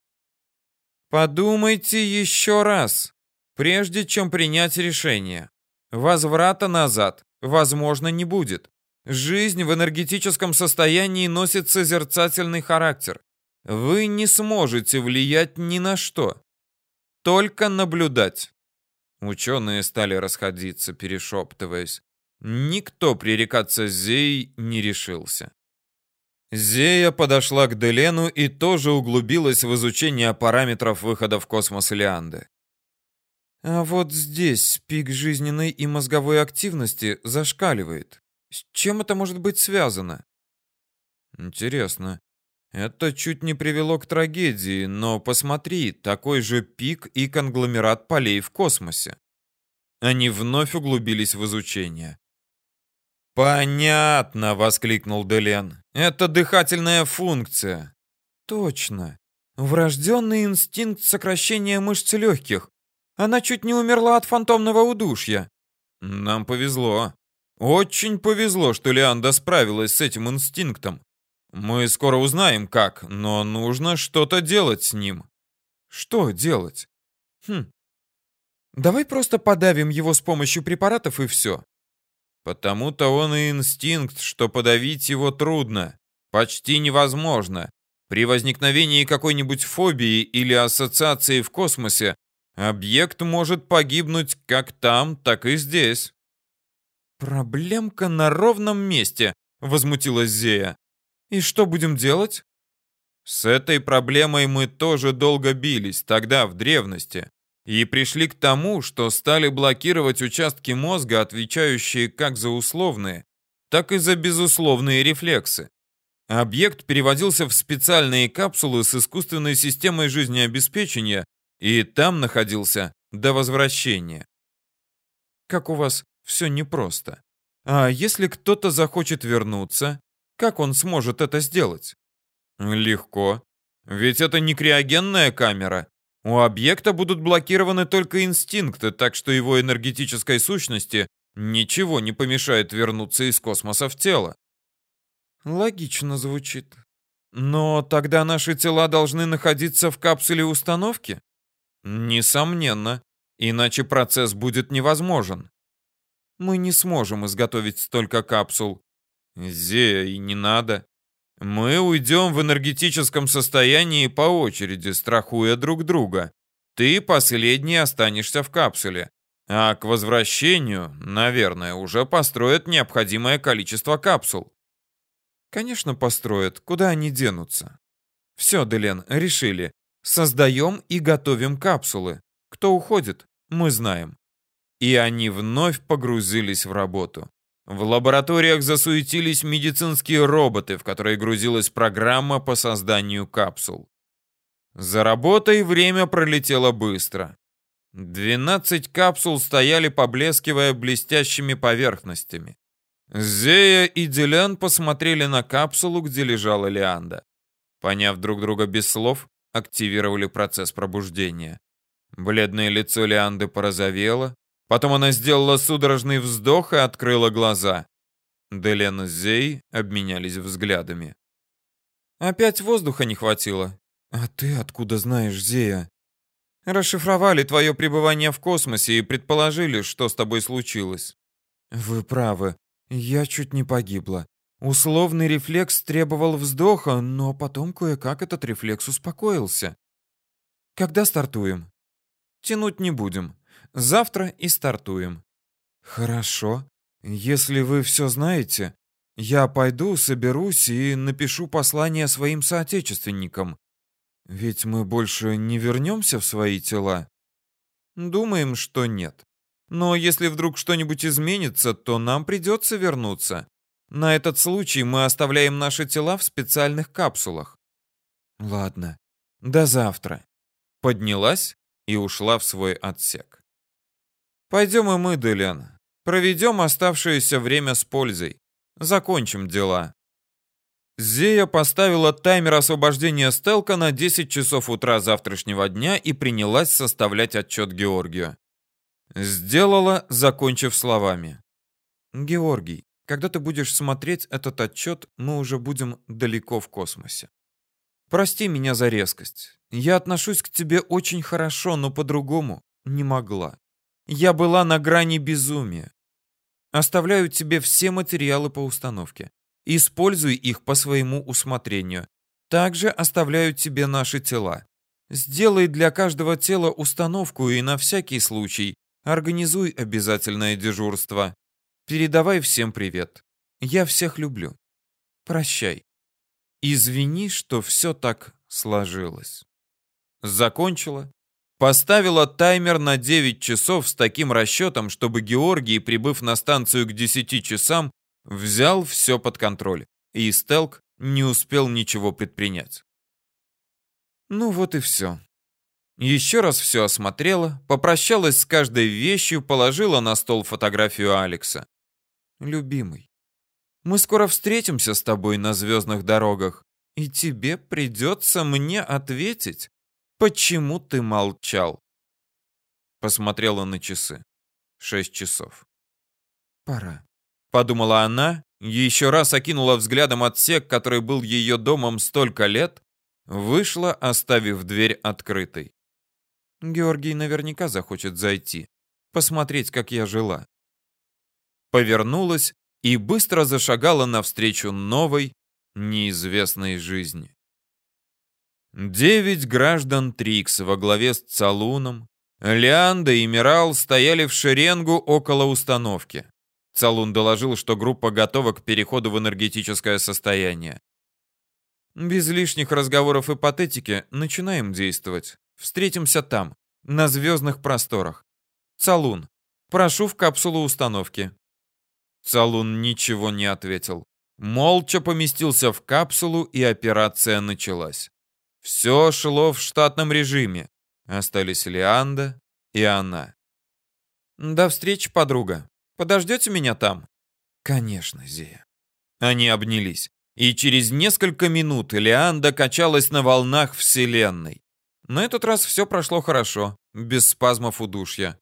Speaker 1: Подумайте еще раз, прежде чем принять решение. Возврата назад, возможно, не будет. Жизнь в энергетическом состоянии носит созерцательный характер. Вы не сможете влиять ни на что. Только наблюдать. Ученые стали расходиться, перешептываясь. Никто пререкаться с Зеей не решился. Зея подошла к Делену и тоже углубилась в изучение параметров выхода в космос Лианды. А вот здесь пик жизненной и мозговой активности зашкаливает. С чем это может быть связано? Интересно. Это чуть не привело к трагедии, но посмотри, такой же пик и конгломерат полей в космосе. Они вновь углубились в изучение. «Понятно!» — воскликнул Делен. «Это дыхательная функция». «Точно. Врожденный инстинкт сокращения мышц легких. Она чуть не умерла от фантомного удушья. Нам повезло. Очень повезло, что Лианда справилась с этим инстинктом. Мы скоро узнаем, как, но нужно что-то делать с ним. Что делать? Хм. Давай просто подавим его с помощью препаратов и все. Потому-то он и инстинкт, что подавить его трудно, почти невозможно. При возникновении какой-нибудь фобии или ассоциации в космосе объект может погибнуть как там, так и здесь. «Проблемка на ровном месте», — возмутилась Зея. «И что будем делать?» С этой проблемой мы тоже долго бились, тогда, в древности, и пришли к тому, что стали блокировать участки мозга, отвечающие как за условные, так и за безусловные рефлексы. Объект переводился в специальные капсулы с искусственной системой жизнеобеспечения и там находился до возвращения. Как у вас все непросто. А если кто-то захочет вернуться, как он сможет это сделать? Легко. Ведь это не криогенная камера. У объекта будут блокированы только инстинкты, так что его энергетической сущности ничего не помешает вернуться из космоса в тело. Логично звучит. Но тогда наши тела должны находиться в капсуле установки? Несомненно. Иначе процесс будет невозможен. Мы не сможем изготовить столько капсул. Зея, и не надо. Мы уйдем в энергетическом состоянии по очереди, страхуя друг друга. Ты последний останешься в капсуле. А к возвращению, наверное, уже построят необходимое количество капсул. Конечно, построят. Куда они денутся? Все, Делен, решили. Создаем и готовим капсулы. Кто уходит, мы знаем. И они вновь погрузились в работу. В лабораториях засуетились медицинские роботы, в которые грузилась программа по созданию капсул. За работой время пролетело быстро. 12 капсул стояли, поблескивая блестящими поверхностями. Зея и Делян посмотрели на капсулу, где лежала Лианда. Поняв друг друга без слов, активировали процесс пробуждения. Бледное лицо Лианды порозовело, Потом она сделала судорожный вздох и открыла глаза. Делен с Зей обменялись взглядами. «Опять воздуха не хватило?» «А ты откуда знаешь, Зея?» «Расшифровали твое пребывание в космосе и предположили, что с тобой случилось». «Вы правы. Я чуть не погибла. Условный рефлекс требовал вздоха, но потом кое-как этот рефлекс успокоился. Когда стартуем?» «Тянуть не будем. Завтра и стартуем. Хорошо. Если вы все знаете, я пойду, соберусь и напишу послание своим соотечественникам. Ведь мы больше не вернемся в свои тела. Думаем, что нет. Но если вдруг что-нибудь изменится, то нам придется вернуться. На этот случай мы оставляем наши тела в специальных капсулах. Ладно. До завтра. Поднялась и ушла в свой отсек. Пойдем и мы, Делен. Проведем оставшееся время с пользой. Закончим дела. Зея поставила таймер освобождения Стелка на 10 часов утра завтрашнего дня и принялась составлять отчет Георгию. Сделала, закончив словами. «Георгий, когда ты будешь смотреть этот отчет, мы уже будем далеко в космосе. Прости меня за резкость. Я отношусь к тебе очень хорошо, но по-другому не могла. Я была на грани безумия. Оставляю тебе все материалы по установке. Используй их по своему усмотрению. Также оставляю тебе наши тела. Сделай для каждого тела установку и на всякий случай организуй обязательное дежурство. Передавай всем привет. Я всех люблю. Прощай. Извини, что все так сложилось. Закончила Поставила таймер на 9 часов с таким расчетом, чтобы Георгий, прибыв на станцию к 10 часам, взял все под контроль, и Стелк не успел ничего предпринять. Ну вот и все. Еще раз все осмотрела, попрощалась с каждой вещью, положила на стол фотографию Алекса. «Любимый, мы скоро встретимся с тобой на звездных дорогах, И тебе придется мне ответить, почему ты молчал. Посмотрела на часы. Шесть часов. Пора. Подумала она, еще раз окинула взглядом отсек, который был ее домом столько лет, вышла, оставив дверь открытой. Георгий наверняка захочет зайти, посмотреть, как я жила. Повернулась и быстро зашагала навстречу новой, неизвестной жизни. Девять граждан Трикс во главе с Цалуном, Леанда и Мирал стояли в шеренгу около установки. Цалун доложил, что группа готова к переходу в энергетическое состояние. Без лишних разговоров и патетики начинаем действовать. Встретимся там, на звездных просторах. Цалун, прошу в капсулу установки. Цалун ничего не ответил. Молча поместился в капсулу, и операция началась. Все шло в штатном режиме. Остались Лианда и она. «До встречи, подруга. Подождете меня там?» «Конечно, Зея». Они обнялись, и через несколько минут Лианда качалась на волнах Вселенной. На этот раз все прошло хорошо, без спазмов удушья.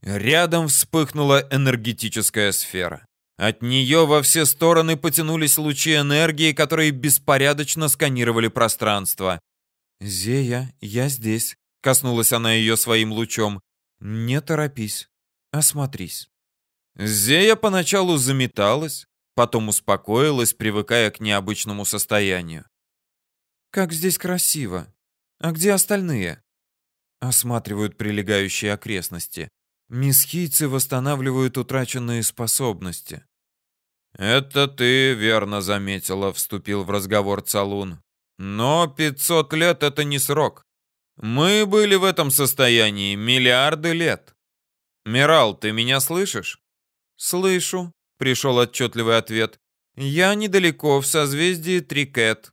Speaker 1: Рядом вспыхнула энергетическая сфера. От нее во все стороны потянулись лучи энергии, которые беспорядочно сканировали пространство. «Зея, я здесь», — коснулась она ее своим лучом. «Не торопись, осмотрись». Зея поначалу заметалась, потом успокоилась, привыкая к необычному состоянию. «Как здесь красиво! А где остальные?» Осматривают прилегающие окрестности. Месхийцы восстанавливают утраченные способности. «Это ты верно заметила», — вступил в разговор Цалун. «Но 500 лет — это не срок. Мы были в этом состоянии миллиарды лет. Мирал, ты меня слышишь?» «Слышу», — пришел отчетливый ответ. «Я недалеко, в созвездии Трикет».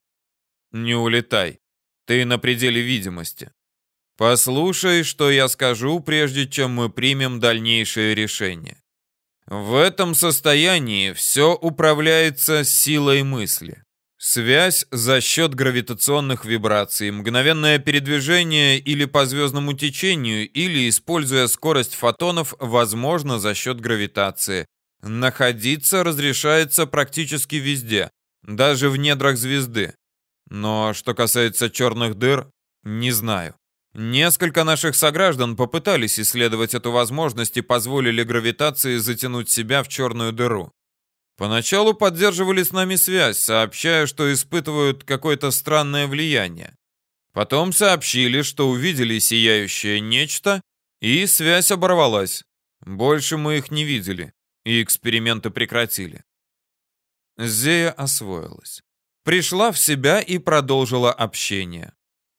Speaker 1: «Не улетай. Ты на пределе видимости. Послушай, что я скажу, прежде чем мы примем дальнейшее решение. В этом состоянии все управляется силой мысли. Связь за счет гравитационных вибраций, мгновенное передвижение или по звездному течению, или, используя скорость фотонов, возможно за счет гравитации. Находиться разрешается практически везде, даже в недрах звезды. Но что касается черных дыр, не знаю. Несколько наших сограждан попытались исследовать эту возможность и позволили гравитации затянуть себя в черную дыру. Поначалу поддерживали с нами связь, сообщая, что испытывают какое-то странное влияние. Потом сообщили, что увидели сияющее нечто, и связь оборвалась. Больше мы их не видели, и эксперименты прекратили. Зея освоилась. Пришла в себя и продолжила общение.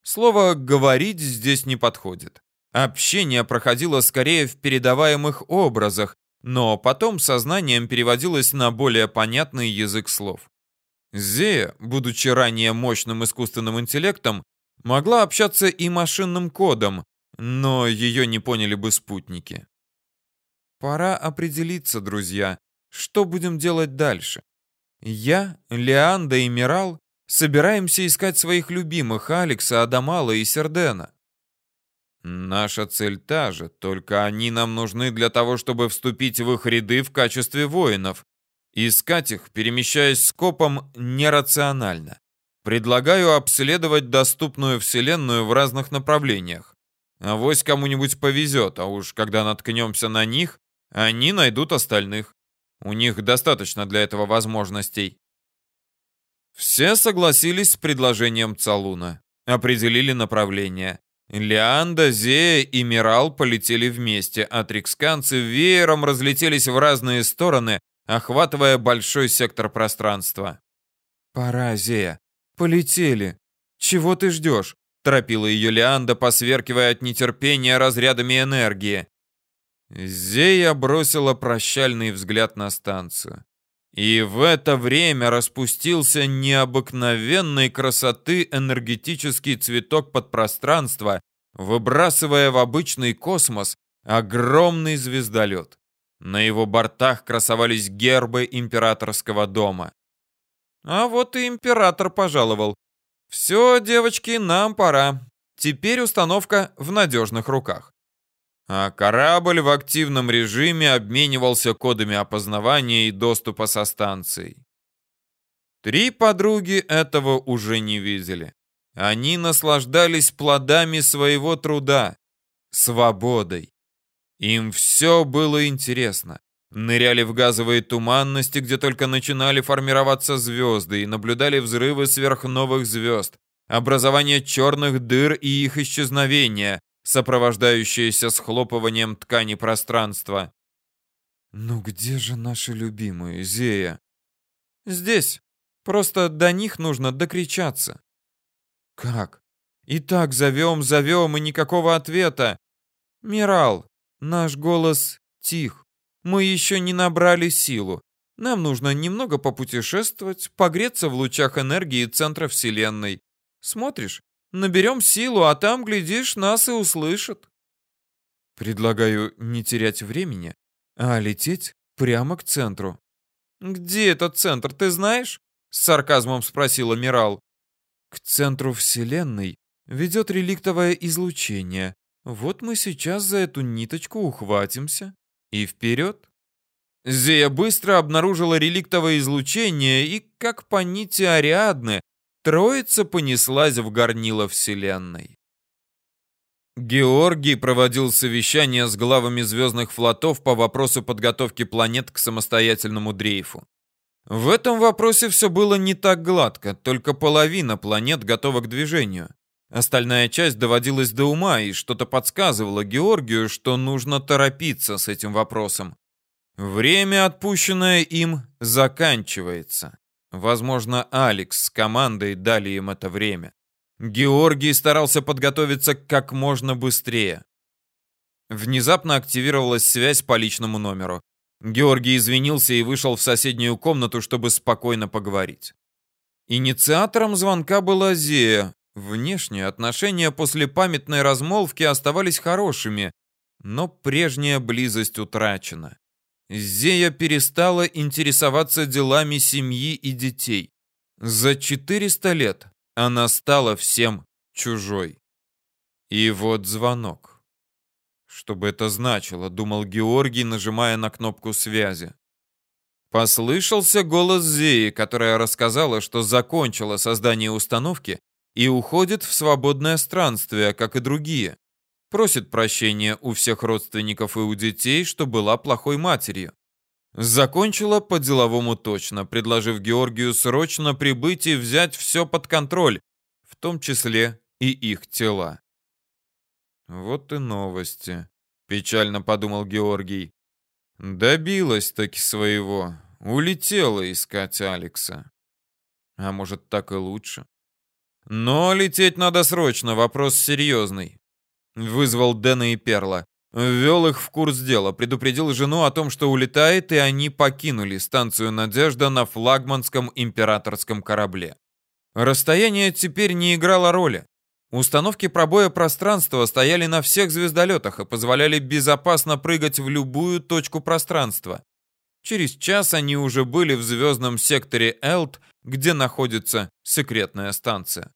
Speaker 1: Слово «говорить» здесь не подходит. Общение проходило скорее в передаваемых образах, но потом сознанием переводилось на более понятный язык слов. Зея, будучи ранее мощным искусственным интеллектом, могла общаться и машинным кодом, но ее не поняли бы спутники. Пора определиться, друзья, что будем делать дальше. Я, Леанда и Мирал Собираемся искать своих любимых Алекса, Адамала и Сердена. Наша цель та же, только они нам нужны для того, чтобы вступить в их ряды в качестве воинов. Искать их, перемещаясь скопом, нерационально. Предлагаю обследовать доступную вселенную в разных направлениях. Авось кому-нибудь повезет, а уж когда наткнемся на них, они найдут остальных. У них достаточно для этого возможностей. Все согласились с предложением Цалуна. Определили направление. Леанда, Зея и Мирал полетели вместе, а триксканцы веером разлетелись в разные стороны, охватывая большой сектор пространства. «Пора, Зея. Полетели. Чего ты ждешь?» — торопила ее Леанда, посверкивая от нетерпения разрядами энергии. Зея бросила прощальный взгляд на станцию. И в это время распустился необыкновенной красоты энергетический цветок подпространства, выбрасывая в обычный космос огромный звездолет. На его бортах красовались гербы императорского дома. А вот и император пожаловал. Все, девочки, нам пора. Теперь установка в надежных руках. А корабль в активном режиме обменивался кодами опознавания и доступа со станцией. Три подруги этого уже не видели. Они наслаждались плодами своего труда, свободой. Им все было интересно. Ныряли в газовые туманности, где только начинали формироваться звезды, и наблюдали взрывы сверхновых звезд, образование черных дыр и их исчезновение, сопровождающееся схлопыванием ткани пространства. «Ну где же наши любимые, Зея?» «Здесь. Просто до них нужно докричаться». «Как? И так зовем, зовем, и никакого ответа. Мирал, наш голос тих. Мы еще не набрали силу. Нам нужно немного попутешествовать, погреться в лучах энергии центра Вселенной. Смотришь, наберем силу, а там, глядишь, нас и услышат. Предлагаю не терять времени, а лететь прямо к центру. Где этот центр, ты знаешь? С сарказмом спросила Мирал. К центру Вселенной ведет реликтовое излучение. Вот мы сейчас за эту ниточку ухватимся. И вперед. Зея быстро обнаружила реликтовое излучение, и, как по нити Ариадны, троица понеслась в горнило Вселенной. Георгий проводил совещание с главами звездных флотов по вопросу подготовки планет к самостоятельному дрейфу. В этом вопросе все было не так гладко, только половина планет готова к движению. Остальная часть доводилась до ума, и что-то подсказывало Георгию, что нужно торопиться с этим вопросом. Время, отпущенное им, заканчивается. Возможно, Алекс с командой дали им это время. Георгий старался подготовиться как можно быстрее. Внезапно активировалась связь по личному номеру. Георгий извинился и вышел в соседнюю комнату, чтобы спокойно поговорить. Инициатором звонка была Зея, Внешне отношения после памятной размолвки оставались хорошими, но прежняя близость утрачена. Зея перестала интересоваться делами семьи и детей. За 400 лет она стала всем чужой. И вот звонок. Что бы это значило, думал Георгий, нажимая на кнопку связи. Послышался голос Зеи, которая рассказала, что закончила создание установки и уходит в свободное странствие, как и другие. Просит прощения у всех родственников и у детей, что была плохой матерью. Закончила по-деловому точно, предложив Георгию срочно прибыть и взять все под контроль, в том числе и их тела. Вот и новости, печально подумал Георгий. Добилась таки своего, улетела искать Алекса. А может, так и лучше. Но лететь надо срочно, вопрос серьезный. Вызвал Дэна и Перла. Ввел их в курс дела, предупредил жену о том, что улетает, и они покинули станцию «Надежда» на флагманском императорском корабле. Расстояние теперь не играло роли. Установки пробоя пространства стояли на всех звездолетах и позволяли безопасно прыгать в любую точку пространства. Через час они уже были в звездном секторе Элт, где находится секретная станция.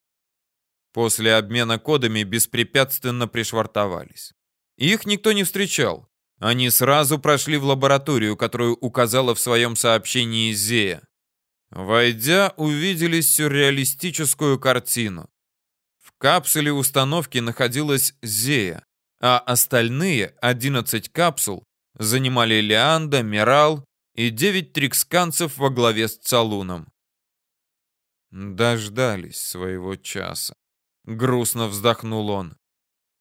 Speaker 1: После обмена кодами беспрепятственно пришвартовались. Их никто не встречал. Они сразу прошли в лабораторию, которую указала в своем сообщении Зея. Войдя, увидели сюрреалистическую картину. В капсуле установки находилась Зея, а остальные 11 капсул занимали Леанда, Мирал и 9 триксканцев во главе с Цалуном. Дождались своего часа. Грустно вздохнул он.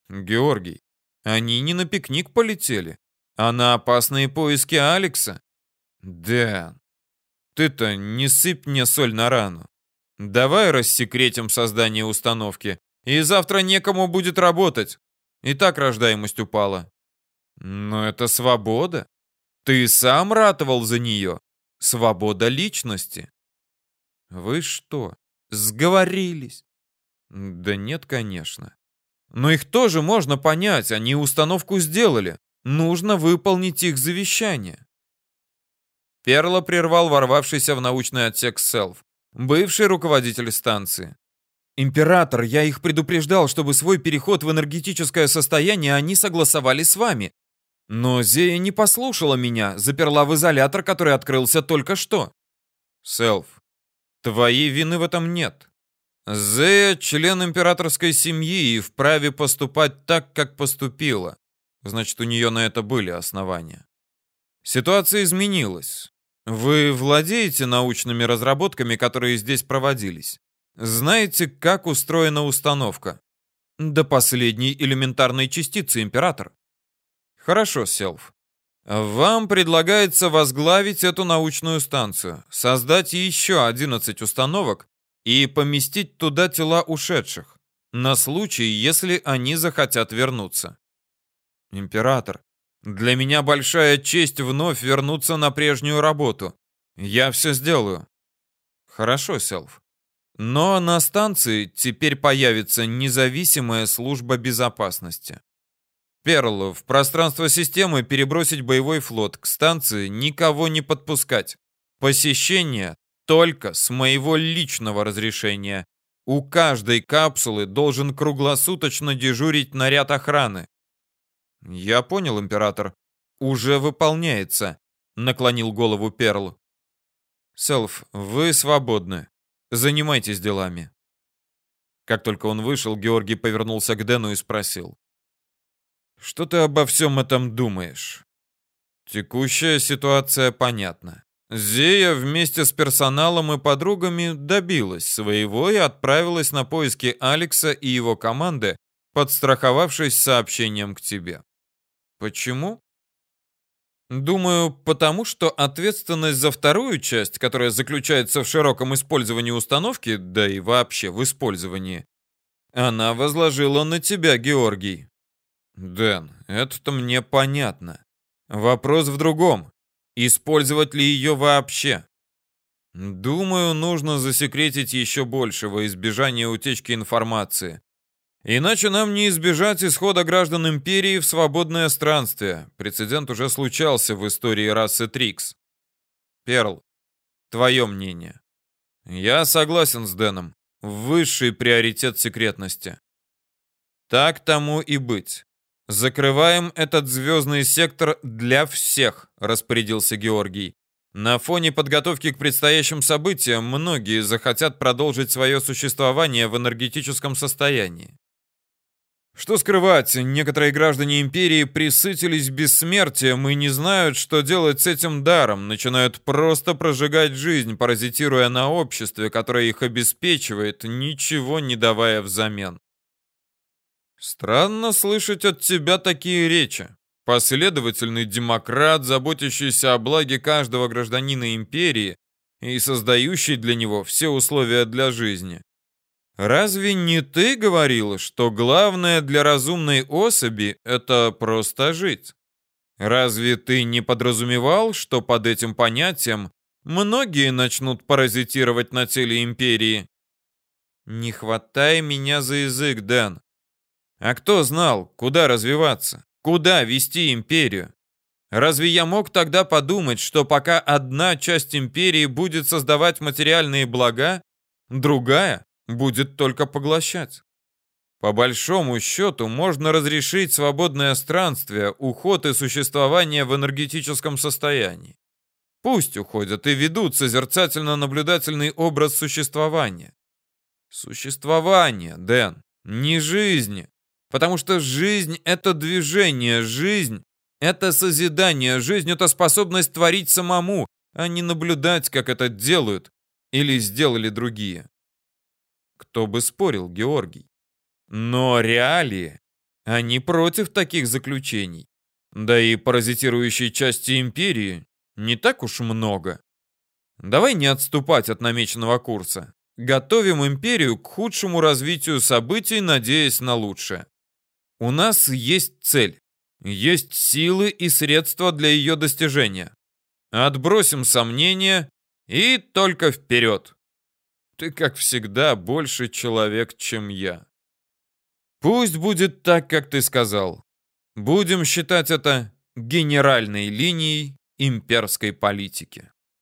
Speaker 1: Георгий, они не на пикник полетели, а на опасные поиски Алекса. Дэн, ты-то не сыпь мне соль на рану. Давай рассекретим создание установки, и завтра некому будет работать. И так рождаемость упала. Но это свобода. Ты сам ратовал за нее. Свобода личности. Вы что, сговорились? Да нет, конечно. Но их тоже можно понять, они установку сделали. Нужно выполнить их завещание. Перла прервал ворвавшийся в научный отсек Селф. бывший руководитель станции. «Император, я их предупреждал, чтобы свой переход в энергетическое состояние они согласовали с вами. Но Зея не послушала меня, заперла в изолятор, который открылся только что». «Селф, твоей вины в этом нет. Зея — член императорской семьи и вправе поступать так, как поступила. Значит, у нее на это были основания. Ситуация изменилась. Вы владеете научными разработками, которые здесь проводились? Знаете, как устроена установка? До последней элементарной частицы, император. Хорошо, Селф. Вам предлагается возглавить эту научную станцию, создать еще 11 установок и поместить туда тела ушедших, на случай, если они захотят вернуться. Император, для меня большая честь вновь вернуться на прежнюю работу. Я все сделаю. Хорошо, Селф. Но на станции теперь появится независимая служба безопасности. Перл, в пространство системы перебросить боевой флот, к станции никого не подпускать. Посещение только с моего личного разрешения. У каждой капсулы должен круглосуточно дежурить наряд охраны. «Я понял, император. Уже выполняется», — наклонил голову Перл. «Селф, вы свободны. Занимайтесь делами». Как только он вышел, Георгий повернулся к Дэну и спросил. «Что ты обо всем этом думаешь?» «Текущая ситуация понятна. Зея вместе с персоналом и подругами добилась своего и отправилась на поиски Алекса и его команды, подстраховавшись сообщением к тебе. Почему? Думаю, потому что ответственность за вторую часть, которая заключается в широком использовании установки, да и вообще в использовании, она возложила на тебя, Георгий. Дэн, это-то мне понятно. Вопрос в другом. Использовать ли ее вообще? Думаю, нужно засекретить еще больше во избежание утечки информации. Иначе нам не избежать исхода граждан Империи в свободное странствие. Прецедент уже случался в истории расы Трикс. Перл, твое мнение. Я согласен с Дэном. Высший приоритет секретности. Так тому и быть. Закрываем этот звездный сектор для всех, распорядился Георгий. На фоне подготовки к предстоящим событиям многие захотят продолжить свое существование в энергетическом состоянии. Что скрывать, некоторые граждане империи присытились бессмертием и не знают, что делать с этим даром, начинают просто прожигать жизнь, паразитируя на обществе, которое их обеспечивает, ничего не давая взамен. Странно слышать от тебя такие речи. Последовательный демократ, заботящийся о благе каждого гражданина империи и создающий для него все условия для жизни. Разве не ты говорил, что главное для разумной особи — это просто жить? Разве ты не подразумевал, что под этим понятием многие начнут паразитировать на теле империи? Не хватай меня за язык, Дэн. А кто знал, куда развиваться, куда вести империю? Разве я мог тогда подумать, что пока одна часть империи будет создавать материальные блага, другая будет только поглощать. По большому счету, можно разрешить свободное странствие, уход и существование в энергетическом состоянии. Пусть уходят и ведут созерцательно-наблюдательный образ существования. Существование, Дэн, не жизни. Потому что жизнь — это движение, жизнь — это созидание, жизнь — это способность творить самому, а не наблюдать, как это делают или сделали другие. Кто бы спорил, Георгий. Но реалии, они против таких заключений. Да и паразитирующей части империи не так уж много. Давай не отступать от намеченного курса. Готовим империю к худшему развитию событий, надеясь на лучшее. У нас есть цель, есть силы и средства для ее достижения. Отбросим сомнения и только вперед. Ты, как всегда, больше человек, чем я. Пусть будет так, как ты сказал. Будем считать это генеральной линией имперской политики.